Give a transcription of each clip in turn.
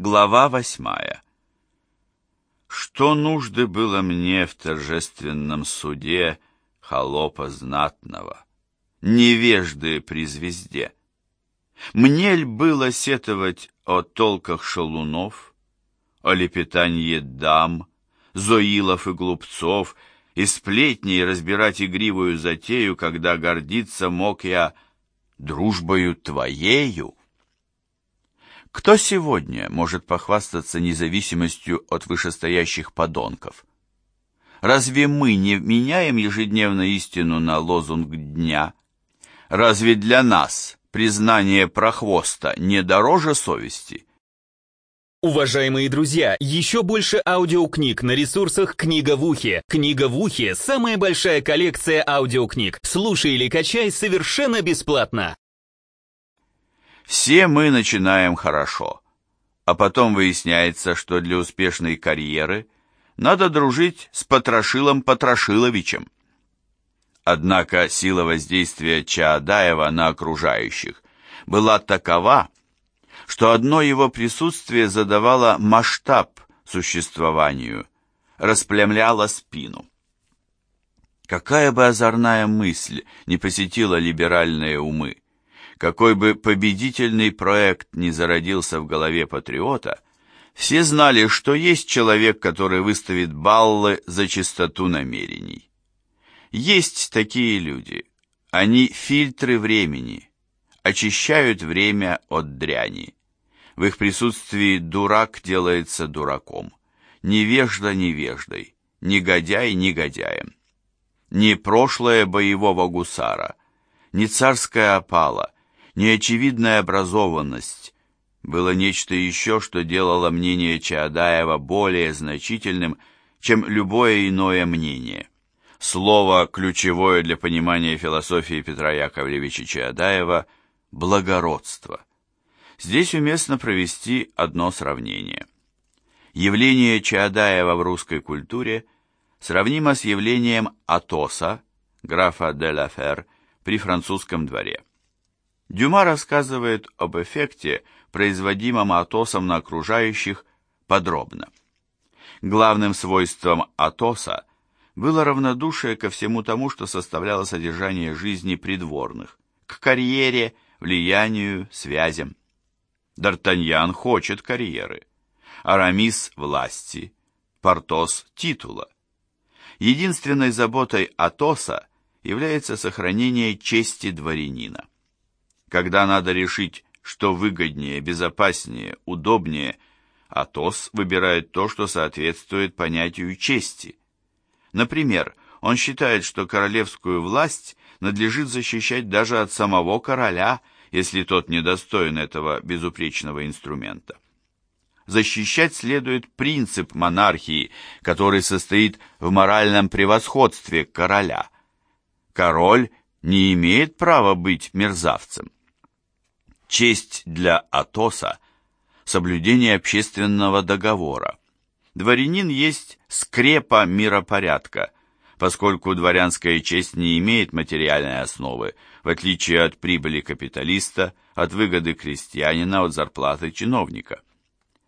Глава восьмая. Что нужды было мне в торжественном суде холопа знатного, невежды при звезде? Мне ль было сетовать о толках шалунов, о лепетанье дам, зоилов и глупцов, и сплетней разбирать игривую затею, когда гордиться мог я дружбою твоею? Кто сегодня может похвастаться независимостью от вышестоящих подонков? Разве мы не меняем ежедневно истину на лозунг дня? Разве для нас признание прохвоста не дороже совести? Уважаемые друзья, еще больше аудиокниг на ресурсах «Книга в ухе». «Книга в ухе» — самая большая коллекция аудиокниг. Слушай или качай совершенно бесплатно. Все мы начинаем хорошо, а потом выясняется, что для успешной карьеры надо дружить с Потрошилом Потрошиловичем. Однако сила воздействия Чаадаева на окружающих была такова, что одно его присутствие задавало масштаб существованию, расплемляло спину. Какая бы озорная мысль не посетила либеральные умы, какой бы победительный проект ни зародился в голове патриота, все знали, что есть человек, который выставит баллы за чистоту намерений. Есть такие люди. Они фильтры времени, очищают время от дряни. В их присутствии дурак делается дураком, невежда невеждой, негодяй негодяем. Не прошлое боевого гусара, не царская опала, неочевидная образованность. Было нечто еще, что делало мнение Чаадаева более значительным, чем любое иное мнение. Слово, ключевое для понимания философии Петра Яковлевича Чаадаева – благородство. Здесь уместно провести одно сравнение. Явление Чаадаева в русской культуре сравнимо с явлением Атоса, графа де ла Фер, при французском дворе. Дюма рассказывает об эффекте, производимом Атосом на окружающих, подробно. Главным свойством Атоса было равнодушие ко всему тому, что составляло содержание жизни придворных, к карьере, влиянию, связям. Д'Артаньян хочет карьеры, Арамис – власти, Портос – титула. Единственной заботой Атоса является сохранение чести дворянина. Когда надо решить, что выгоднее, безопаснее, удобнее, Атос выбирает то, что соответствует понятию чести. Например, он считает, что королевскую власть надлежит защищать даже от самого короля, если тот недостоин этого безупречного инструмента. Защищать следует принцип монархии, который состоит в моральном превосходстве короля. Король не имеет права быть мерзавцем. Честь для Атоса – соблюдение общественного договора. Дворянин есть скрепа миропорядка, поскольку дворянская честь не имеет материальной основы, в отличие от прибыли капиталиста, от выгоды крестьянина, от зарплаты чиновника.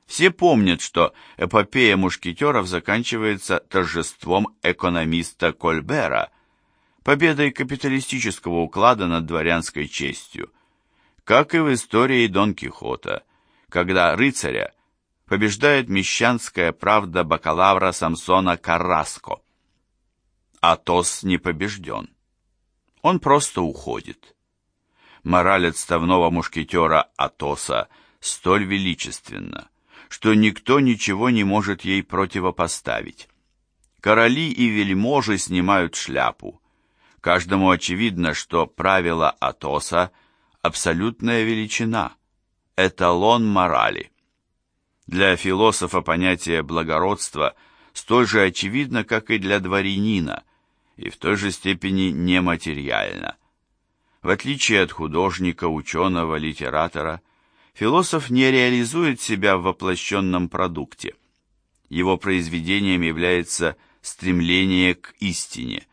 Все помнят, что эпопея мушкетеров заканчивается торжеством экономиста Кольбера, победой капиталистического уклада над дворянской честью – как и в истории Дон Кихота, когда рыцаря побеждает мещанская правда бакалавра Самсона Карраско. Атос не побежден. Он просто уходит. Мораль отставного мушкетера Атоса столь величественна, что никто ничего не может ей противопоставить. Короли и вельможи снимают шляпу. Каждому очевидно, что правила Атоса абсолютная величина, эталон морали. Для философа понятие благородства столь же очевидно, как и для дворянина, и в той же степени нематериально. В отличие от художника, ученого, литератора, философ не реализует себя в воплощенном продукте. Его произведением является стремление к истине.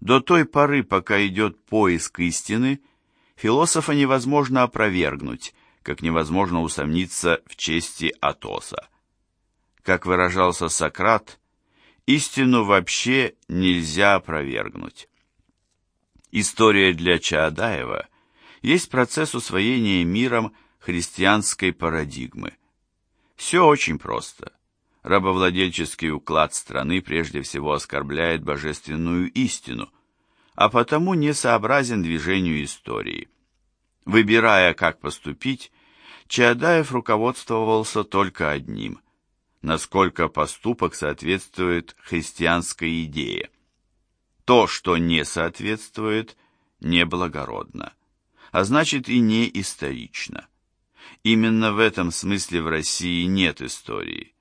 До той поры, пока идет поиск истины – философа невозможно опровергнуть, как невозможно усомниться в чести Атоса. Как выражался Сократ, истину вообще нельзя опровергнуть. История для Чаадаева есть процесс усвоения миром христианской парадигмы. Все очень просто. Рабовладельческий уклад страны прежде всего оскорбляет божественную истину, а потому не сообразен движению истории. Выбирая, как поступить, Чаадаев руководствовался только одним – насколько поступок соответствует христианской идее. То, что не соответствует, неблагородно, а значит и не исторично. Именно в этом смысле в России нет истории.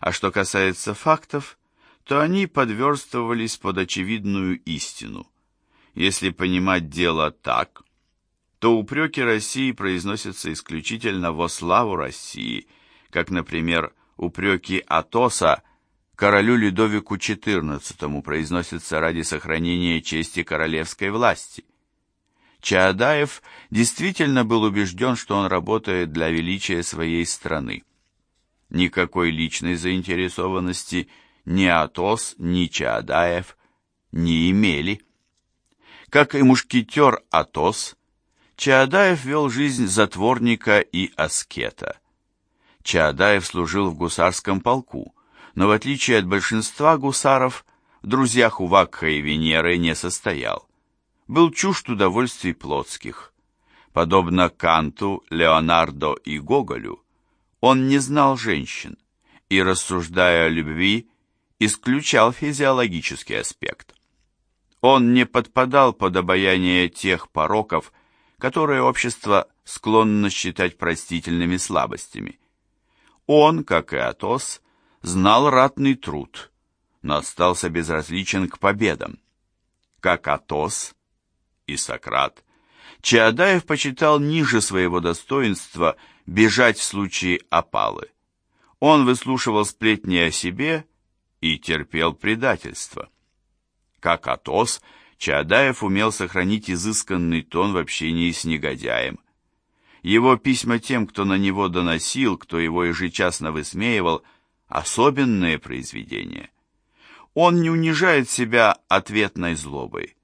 А что касается фактов, то они подверстывались под очевидную истину. Если понимать дело так, то упреки России произносятся исключительно во славу России, как, например, упреки Атоса королю Людовику XIV произносятся ради сохранения чести королевской власти. Чаадаев действительно был убежден, что он работает для величия своей страны. Никакой личной заинтересованности ни Атос, ни Чаадаев не имели. Как и мушкетер Атос, Чаадаев вел жизнь затворника и аскета – Чаадаев служил в гусарском полку, но в отличие от большинства гусаров, в друзьях у Вакха и Венеры не состоял. Был чужд удовольствий плотских. Подобно Канту, Леонардо и Гоголю, он не знал женщин и, рассуждая о любви, исключал физиологический аспект. Он не подпадал под обаяние тех пороков, которые общество склонно считать простительными слабостями – он, как и Атос, знал ратный труд, но остался безразличен к победам. Как Атос и Сократ, Чаадаев почитал ниже своего достоинства бежать в случае опалы. Он выслушивал сплетни о себе и терпел предательство. Как Атос, Чаадаев умел сохранить изысканный тон в общении с негодяем. Его письма тем, кто на него доносил, кто его ежечасно высмеивал, особенные произведения. Он не унижает себя ответной злобой.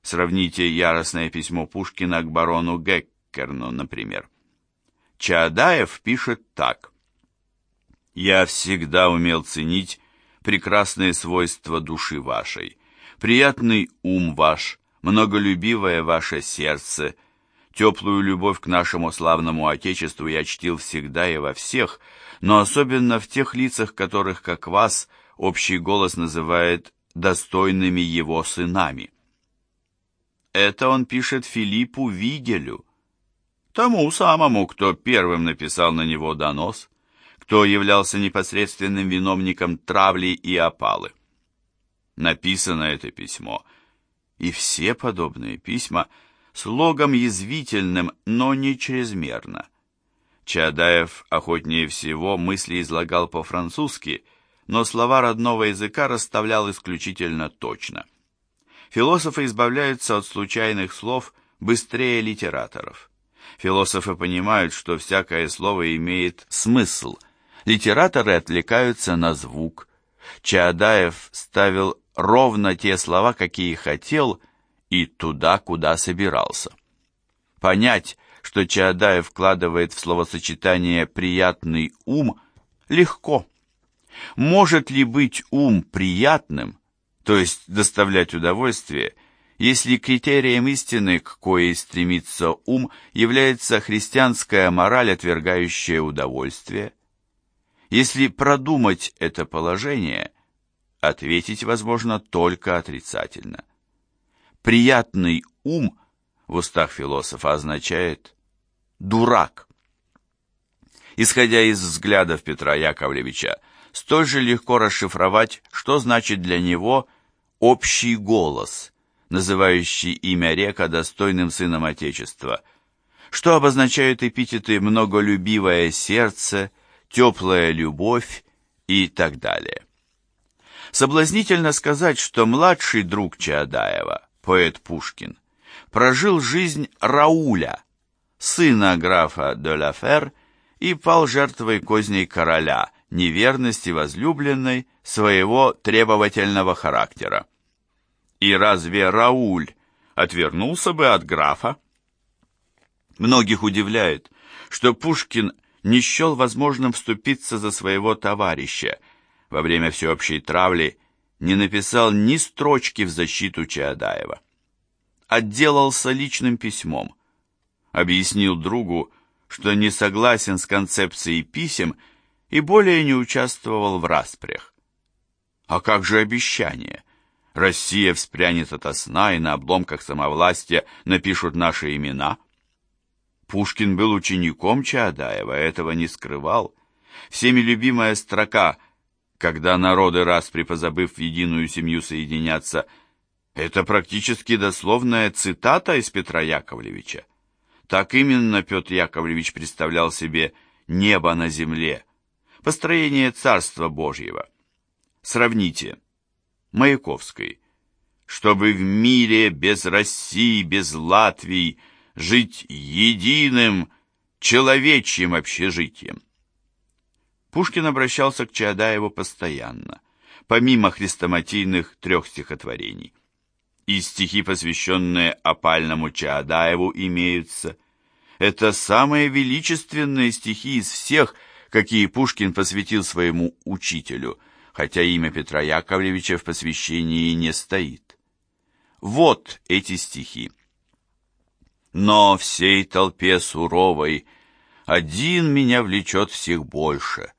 Сравните яростное письмо Пушкина к барону Геккерну, например. Чаадаев пишет так. «Я всегда умел ценить прекрасные свойства души вашей, приятный ум ваш, многолюбивое ваше сердце — Теплую любовь к нашему славному Отечеству я чтил всегда и во всех, но особенно в тех лицах, которых, как вас, общий голос называет достойными его сынами. Это он пишет Филиппу Вигелю, тому самому, кто первым написал на него донос, кто являлся непосредственным виновником травли и опалы. Написано это письмо, и все подобные письма – слогом язвительным, но не чрезмерно. Чадаев охотнее всего мысли излагал по-французски, но слова родного языка расставлял исключительно точно. Философы избавляются от случайных слов быстрее литераторов. Философы понимают, что всякое слово имеет смысл. Литераторы отвлекаются на звук. Чаадаев ставил ровно те слова, какие хотел, и туда, куда собирался. Понять, что Чаадаев вкладывает в словосочетание «приятный ум» легко. Может ли быть ум приятным, то есть доставлять удовольствие, если критерием истины, к коей стремится ум, является христианская мораль, отвергающая удовольствие? Если продумать это положение, ответить возможно только отрицательно – Приятный ум в устах философа означает «дурак». Исходя из взглядов Петра Яковлевича, столь же легко расшифровать, что значит для него «общий голос», называющий имя река достойным сыном Отечества, что обозначают эпитеты «многолюбивое сердце», «теплая любовь» и так далее. Соблазнительно сказать, что младший друг Чаадаева, поэт Пушкин, прожил жизнь Рауля, сына графа де Лафер, и пал жертвой козней короля, неверности возлюбленной, своего требовательного характера. И разве Рауль отвернулся бы от графа? Многих удивляет, что Пушкин не счел возможным вступиться за своего товарища, во время всеобщей травли не написал ни строчки в защиту Чаадаева. Отделался личным письмом, объяснил другу, что не согласен с концепцией писем и более не участвовал в распрях. А как же обещание? Россия вспрянет ото сна, и на обломках самовластия напишут наши имена. Пушкин был учеником Чаадаева, этого не скрывал. Всеми любимая строка «Когда народы раз припозабыв в единую семью соединятся» это практически дословная цитата из Петра Яковлевича. Так именно Петр Яковлевич представлял себе небо на земле, построение Царства Божьего. Сравните. Маяковский. Чтобы в мире без России, без Латвии жить единым человечьим общежитием. Пушкин обращался к Чаадаеву постоянно, помимо хрестоматийных трех стихотворений. И стихи, посвященные опальному Чаадаеву, имеются. Это самые величественные стихи из всех, какие Пушкин посвятил своему учителю, хотя имя Петра Яковлевича в посвящении не стоит. Вот эти стихи. Но всей толпе суровой один меня влечет всех больше.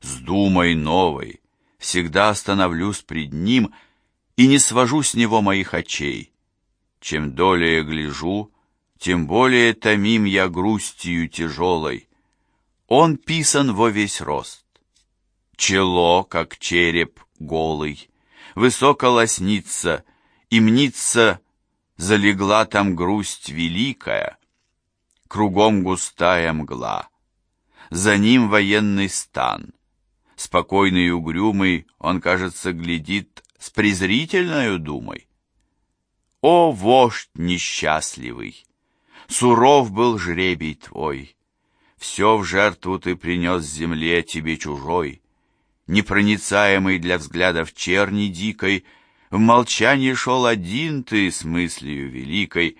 С думой новой всегда остановлюсь пред ним — и не свожу с него моих очей. Чем долее гляжу, тем более томим я грустью тяжелой. Он писан во весь рост. Чело, как череп голый, высоко лоснится, и мнится, залегла там грусть великая. Кругом густая мгла. За ним военный стан. Спокойный и угрюмый, он, кажется, глядит с презрительною думой. О, вождь несчастливый! Суров был жребий твой, Все в жертву ты принес земле тебе чужой, Непроницаемый для взглядов черни дикой, В молчании шел один ты с мыслью великой,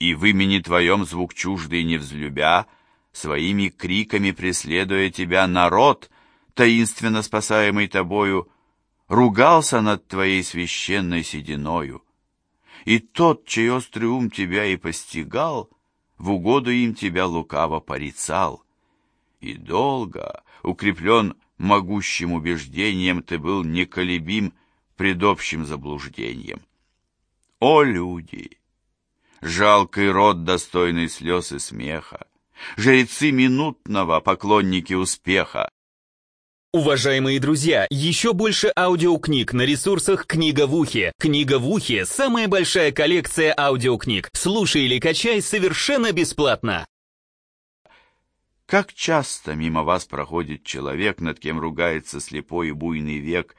И в имени твоем звук чуждый не взлюбя, Своими криками преследуя тебя народ, Таинственно спасаемый тобою, ругался над твоей священной сединою. И тот, чей острый ум тебя и постигал, в угоду им тебя лукаво порицал. И долго, укреплен могущим убеждением, ты был неколебим пред общим заблуждением. О, люди! Жалкий род, достойный слез и смеха, Жрецы минутного, поклонники успеха, Уважаемые друзья, еще больше аудиокниг на ресурсах «Книга в ухе». «Книга в ухе» — самая большая коллекция аудиокниг. Слушай или качай совершенно бесплатно. Как часто мимо вас проходит человек, над кем ругается слепой и буйный век,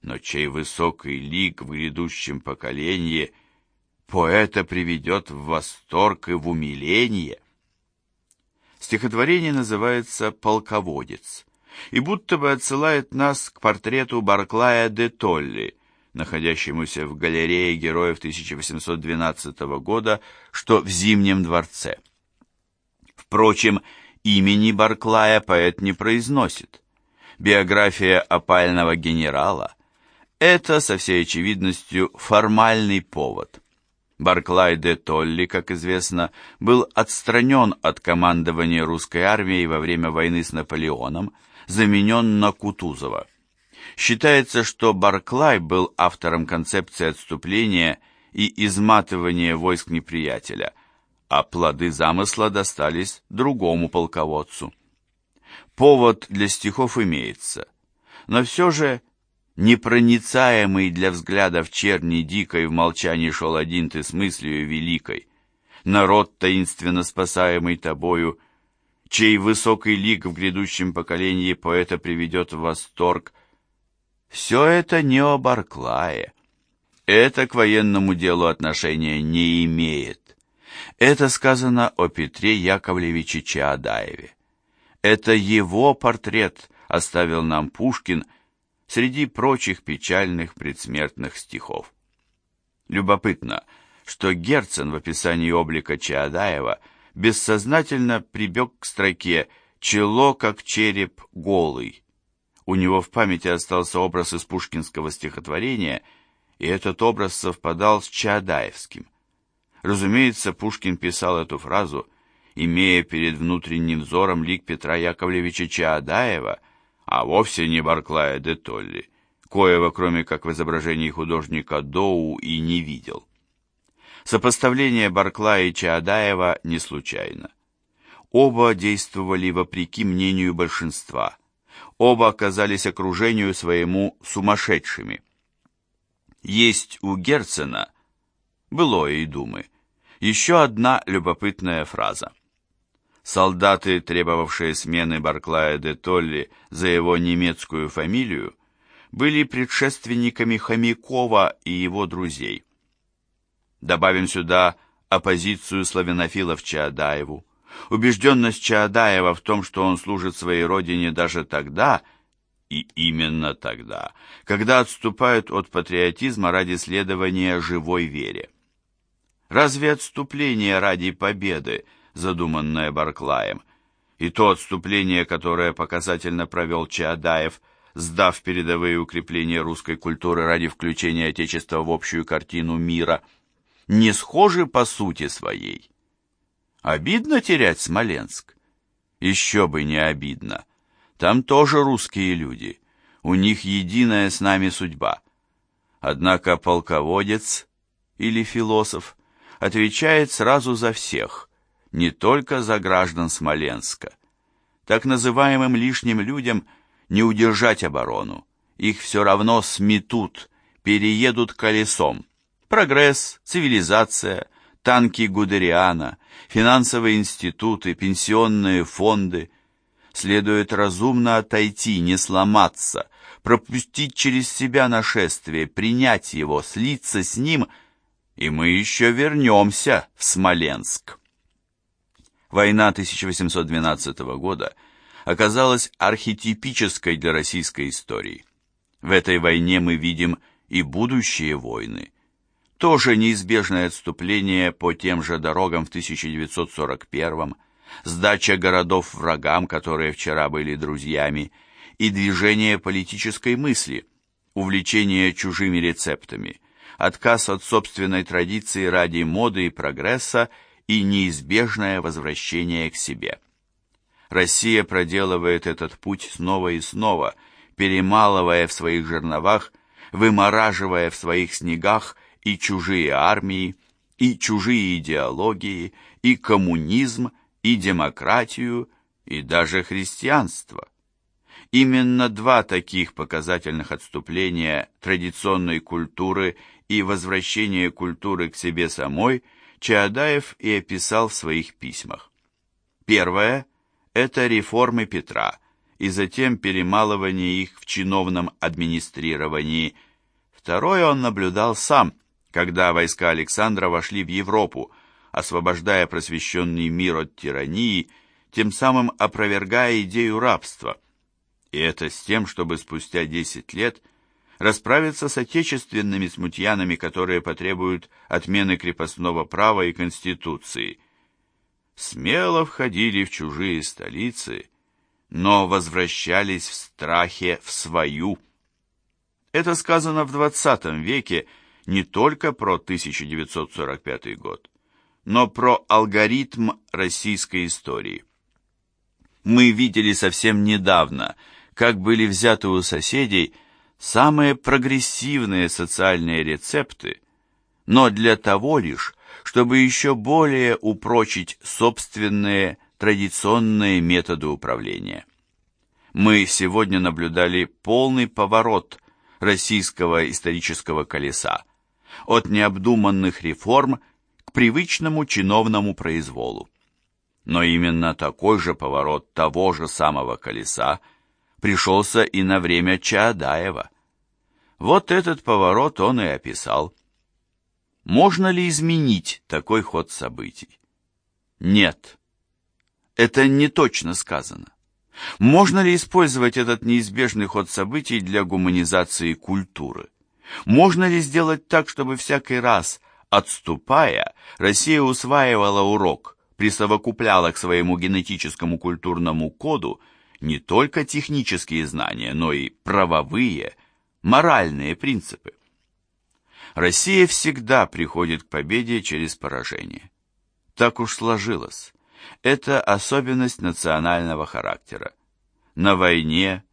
но чей высокий лик в грядущем поколении поэта приведет в восторг и в умиление? Стихотворение называется «Полководец» и будто бы отсылает нас к портрету Барклая де Толли, находящемуся в галерее героев 1812 года, что в Зимнем дворце. Впрочем, имени Барклая поэт не произносит. Биография опального генерала – это, со всей очевидностью, формальный повод. Барклай де Толли, как известно, был отстранен от командования русской армией во время войны с Наполеоном – заменен на Кутузова. Считается, что Барклай был автором концепции отступления и изматывания войск неприятеля, а плоды замысла достались другому полководцу. Повод для стихов имеется, но все же непроницаемый для взглядов черни дикой в молчании шел один ты с мыслью великой, народ таинственно спасаемый тобою — чей высокий лик в грядущем поколении поэта приведет в восторг. Все это не о Барклае. Это к военному делу отношения не имеет. Это сказано о Петре Яковлевиче Чаадаеве. Это его портрет оставил нам Пушкин среди прочих печальных предсмертных стихов. Любопытно, что Герцен в описании облика Чаадаева бессознательно прибег к строке «чело, как череп, голый». У него в памяти остался образ из пушкинского стихотворения, и этот образ совпадал с Чаадаевским. Разумеется, Пушкин писал эту фразу, имея перед внутренним взором лик Петра Яковлевича Чаадаева, а вовсе не Барклая де Толли, коего, кроме как в изображении художника Доу, и не видел. Сопоставление Барклая и Чаадаева не случайно. Оба действовали вопреки мнению большинства. Оба оказались окружению своему сумасшедшими. Есть у Герцена, было и думы, еще одна любопытная фраза. Солдаты, требовавшие смены Барклая де Толли за его немецкую фамилию, были предшественниками Хомякова и его друзей. Добавим сюда оппозицию славянофилов Чаадаеву, убежденность Чаадаева в том, что он служит своей родине даже тогда, и именно тогда, когда отступают от патриотизма ради следования живой вере. Разве отступление ради победы, задуманное Барклаем, и то отступление, которое показательно провел Чаадаев, сдав передовые укрепления русской культуры ради включения Отечества в общую картину мира, не схожи по сути своей? Обидно терять Смоленск? Еще бы не обидно. Там тоже русские люди. У них единая с нами судьба. Однако полководец или философ – отвечает сразу за всех, не только за граждан Смоленска. Так называемым лишним людям не удержать оборону. Их все равно сметут, переедут колесом. Прогресс, цивилизация, танки Гудериана, финансовые институты, пенсионные фонды. Следует разумно отойти, не сломаться, пропустить через себя нашествие, принять его, слиться с ним – и мы еще вернемся в Смоленск. Война 1812 года оказалась архетипической для российской истории. В этой войне мы видим и будущие войны. Тоже неизбежное отступление по тем же дорогам в 1941 сдача городов врагам, которые вчера были друзьями, и движение политической мысли, увлечение чужими рецептами – отказ от собственной традиции ради моды и прогресса и неизбежное возвращение к себе. Россия проделывает этот путь снова и снова, перемалывая в своих жерновах, вымораживая в своих снегах и чужие армии, и чужие идеологии, и коммунизм, и демократию, и даже христианство. Именно два таких показательных отступления традиционной культуры и возвращение культуры к себе самой Чаадаев и описал в своих письмах. Первое – это реформы Петра, и затем перемалывание их в чиновном администрировании. Второе он наблюдал сам, когда войска Александра вошли в Европу, освобождая просвещенный мир от тирании, тем самым опровергая идею рабства. И это с тем, чтобы спустя 10 лет – расправиться с отечественными смутьянами, которые потребуют отмены крепостного права и конституции. Смело входили в чужие столицы, но возвращались в страхе в свою. Это сказано в XX веке не только про 1945 год, но про алгоритм российской истории. Мы видели совсем недавно, как были взяты у соседей самые прогрессивные социальные рецепты, но для того лишь, чтобы еще более упрочить собственные традиционные методы управления. Мы сегодня наблюдали полный поворот российского исторического колеса от необдуманных реформ к привычному чиновному произволу. Но именно такой же поворот того же самого колеса пришелся и на время Чаадаева. Вот этот поворот он и описал. Можно ли изменить такой ход событий? Нет. Это не точно сказано. Можно ли использовать этот неизбежный ход событий для гуманизации культуры? Можно ли сделать так, чтобы всякий раз, отступая, Россия усваивала урок, присовокупляла к своему генетическому культурному коду не только технические знания, но и правовые, моральные принципы? Россия всегда приходит к победе через поражение. Так уж сложилось. Это особенность национального характера. На войне,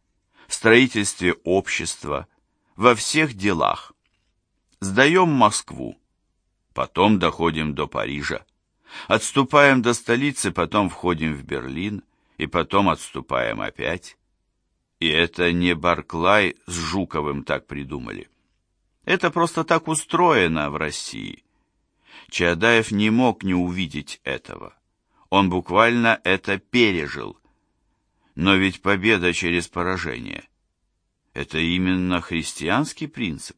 в строительстве общества, во всех делах. Сдаем Москву, потом доходим до Парижа. Отступаем до столицы, потом входим в Берлин, и потом отступаем опять. И это не Барклай с Жуковым так придумали. Это просто так устроено в России. Чаадаев не мог не увидеть этого. Он буквально это пережил. Но ведь победа через поражение – это именно христианский принцип.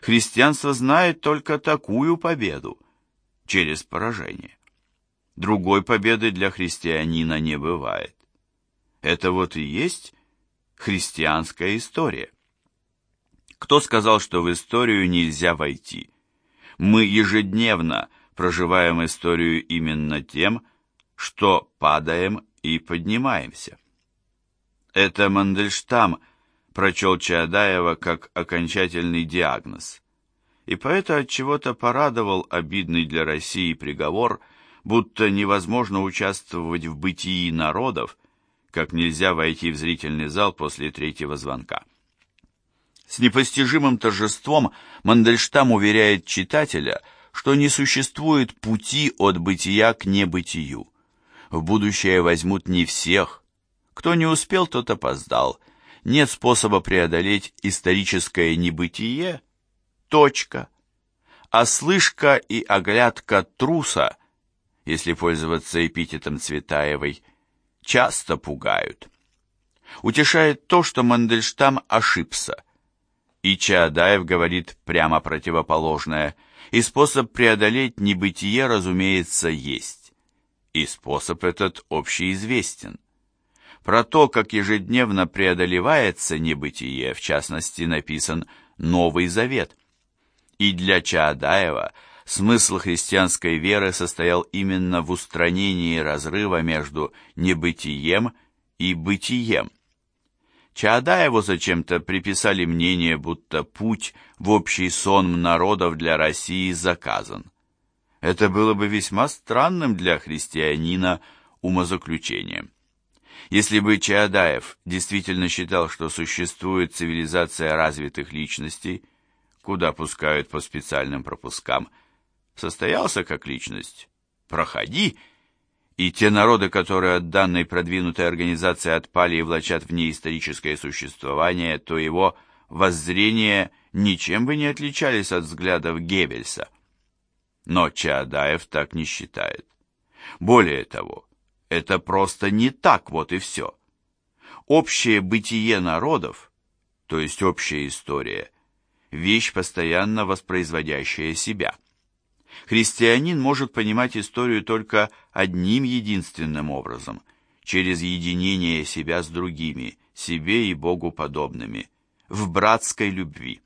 Христианство знает только такую победу через поражение. Другой победы для христианина не бывает. Это вот и есть христианская история. Кто сказал, что в историю нельзя войти? Мы ежедневно – проживаем историю именно тем, что падаем и поднимаемся. Это Мандельштам прочел Чаадаева как окончательный диагноз, и поэтому от чего-то порадовал обидный для России приговор, будто невозможно участвовать в бытии народов, как нельзя войти в зрительный зал после третьего звонка. С непостижимым торжеством Мандельштам уверяет читателя – что не существует пути от бытия к небытию. В будущее возьмут не всех. Кто не успел, тот опоздал. Нет способа преодолеть историческое небытие. Точка. А слышка и оглядка труса, если пользоваться эпитетом Цветаевой, часто пугают. Утешает то, что Мандельштам ошибся. И Чаадаев говорит прямо противоположное – и способ преодолеть небытие, разумеется, есть. И способ этот общеизвестен. Про то, как ежедневно преодолевается небытие, в частности, написан Новый Завет. И для Чаадаева смысл христианской веры состоял именно в устранении разрыва между небытием и бытием. Чаадаеву зачем-то приписали мнение, будто путь в общий сон народов для России заказан. Это было бы весьма странным для христианина умозаключением. Если бы Чаадаев действительно считал, что существует цивилизация развитых личностей, куда пускают по специальным пропускам, состоялся как личность, проходи – и те народы, которые от данной продвинутой организации отпали и влачат в ней историческое существование, то его воззрения ничем бы не отличались от взглядов Геббельса. Но Чаадаев так не считает. Более того, это просто не так, вот и все. Общее бытие народов, то есть общая история, вещь, постоянно воспроизводящая себя – Христианин может понимать историю только одним единственным образом – через единение себя с другими, себе и Богу подобными, в братской любви.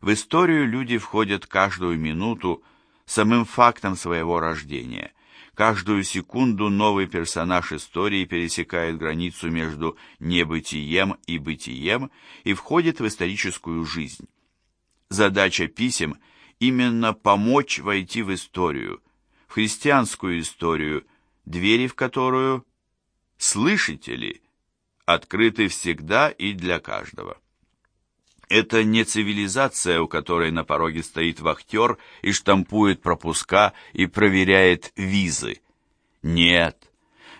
В историю люди входят каждую минуту самым фактом своего рождения. Каждую секунду новый персонаж истории пересекает границу между небытием и бытием и входит в историческую жизнь. Задача писем – именно помочь войти в историю, в христианскую историю, двери в которую, слышите ли, открыты всегда и для каждого. Это не цивилизация, у которой на пороге стоит вахтер и штампует пропуска и проверяет визы. Нет,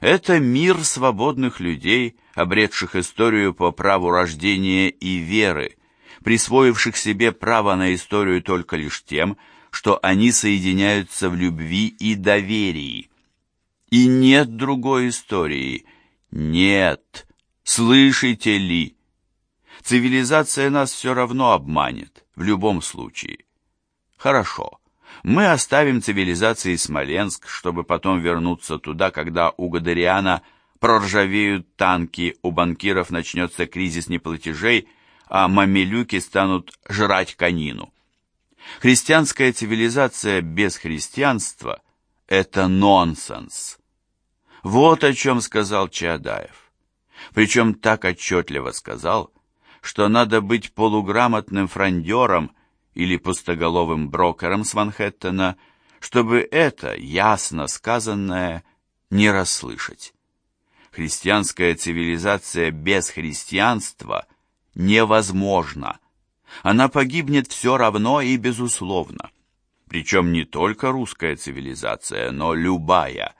это мир свободных людей, обретших историю по праву рождения и веры, присвоивших себе право на историю только лишь тем, что они соединяются в любви и доверии. И нет другой истории. Нет. Слышите ли? Цивилизация нас все равно обманет, в любом случае. Хорошо. Мы оставим цивилизации Смоленск, чтобы потом вернуться туда, когда у Гадариана проржавеют танки, у банкиров начнется кризис неплатежей, а мамилюки станут жрать конину. Христианская цивилизация без христианства – это нонсенс. Вот о чем сказал Чаадаев. Причем так отчетливо сказал, что надо быть полуграмотным фрондером или пустоголовым брокером с Манхэттена, чтобы это, ясно сказанное, не расслышать. Христианская цивилизация без христианства невозможна. Она погибнет все равно и безусловно. Причем не только русская цивилизация, но любая.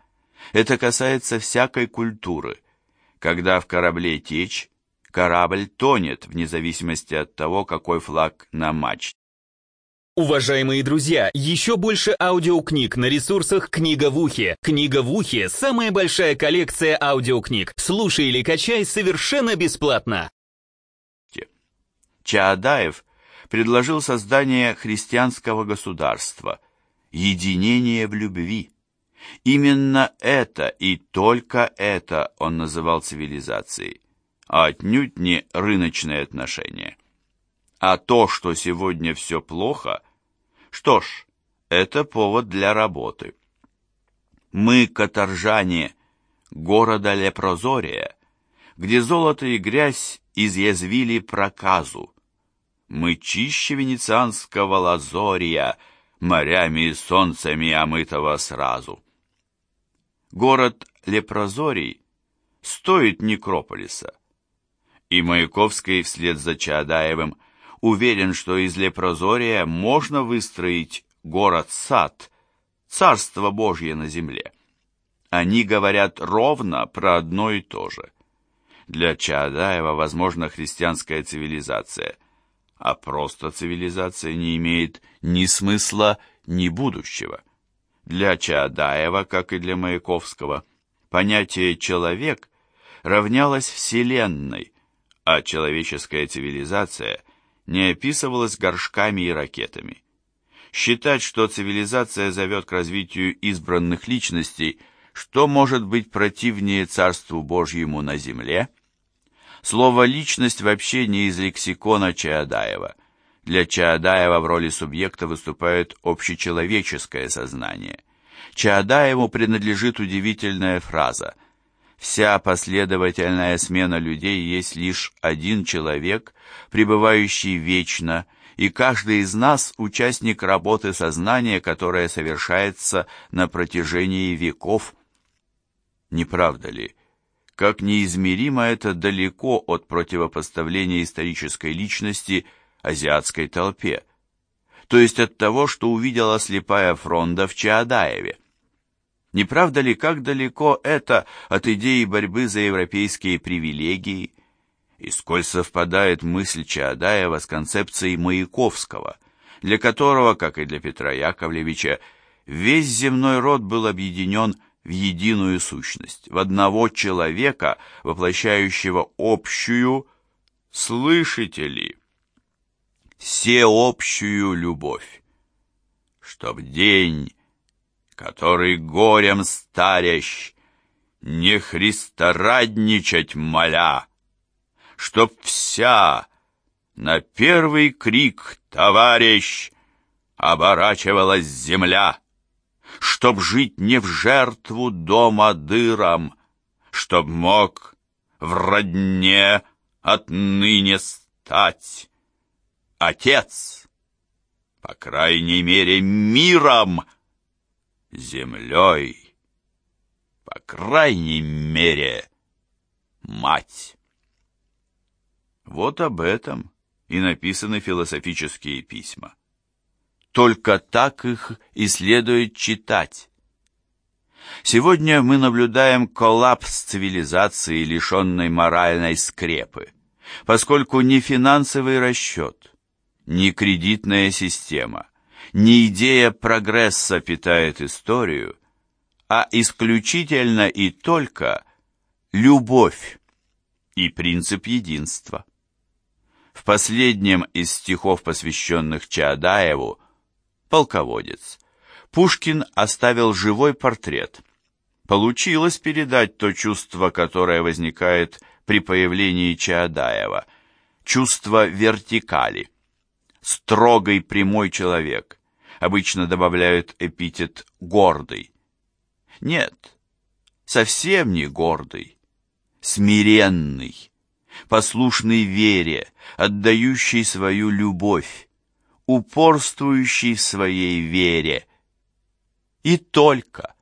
Это касается всякой культуры. Когда в корабле течь, корабль тонет, вне зависимости от того, какой флаг на мачте. Уважаемые друзья, еще больше аудиокниг на ресурсах «Книга в ухе». «Книга в ухе» — самая большая коллекция аудиокниг. Слушай или качай совершенно бесплатно. Чаадаев предложил создание христианского государства, единение в любви. Именно это и только это он называл цивилизацией, а отнюдь не рыночные отношения. А то, что сегодня все плохо – что ж, это повод для работы. Мы каторжане города Лепрозория, где золото и грязь изъязвили проказу. Мы чище венецианского лазория, морями и солнцами омытого сразу. Город Лепрозорий стоит некрополиса. И Маяковский вслед за Чаадаевым уверен, что из Лепрозория можно выстроить город-сад, царство Божье на земле. Они говорят ровно про одно и то же. Для Чаадаева возможна христианская цивилизация, а просто цивилизация не имеет ни смысла, ни будущего. Для Чаадаева, как и для Маяковского, понятие «человек» равнялось Вселенной, а человеческая цивилизация не описывалось горшками и ракетами. Считать, что цивилизация зовет к развитию избранных личностей, что может быть противнее Царству Божьему на земле? Слово «личность» вообще не из лексикона Чаадаева. Для Чаадаева в роли субъекта выступает общечеловеческое сознание. Чаадаеву принадлежит удивительная фраза – Вся последовательная смена людей есть лишь один человек, пребывающий вечно, и каждый из нас участник работы сознания, которая совершается на протяжении веков. Не правда ли? Как неизмеримо это далеко от противопоставления исторической личности азиатской толпе, то есть от того, что увидела слепая фронда в Чаадаеве. Не правда ли, как далеко это от идеи борьбы за европейские привилегии? И сколь совпадает мысль Чаадаева с концепцией Маяковского, для которого, как и для Петра Яковлевича, весь земной род был объединен в единую сущность, в одного человека, воплощающего общую, слышите ли, всеобщую любовь. Чтоб день который горем старящ, не христорадничать моля, чтоб вся на первый крик «Товарищ!» оборачивалась земля, чтоб жить не в жертву дома дырам, чтоб мог в родне отныне стать. Отец, по крайней мере, миром — землей, по крайней мере, мать. Вот об этом и написаны философические письма. Только так их и следует читать. Сегодня мы наблюдаем коллапс цивилизации, лишенной моральной скрепы, поскольку ни финансовый расчет, ни кредитная система – не идея прогресса питает историю, а исключительно и только любовь и принцип единства. В последнем из стихов, посвященных Чаадаеву, полководец. Пушкин оставил живой портрет. Получилось передать то чувство, которое возникает при появлении Чаадаева, чувство вертикали. Строгий прямой человек. Обычно добавляют эпитет «гордый». Нет, совсем не гордый, смиренный, послушный вере, отдающий свою любовь, упорствующий в своей вере. И только.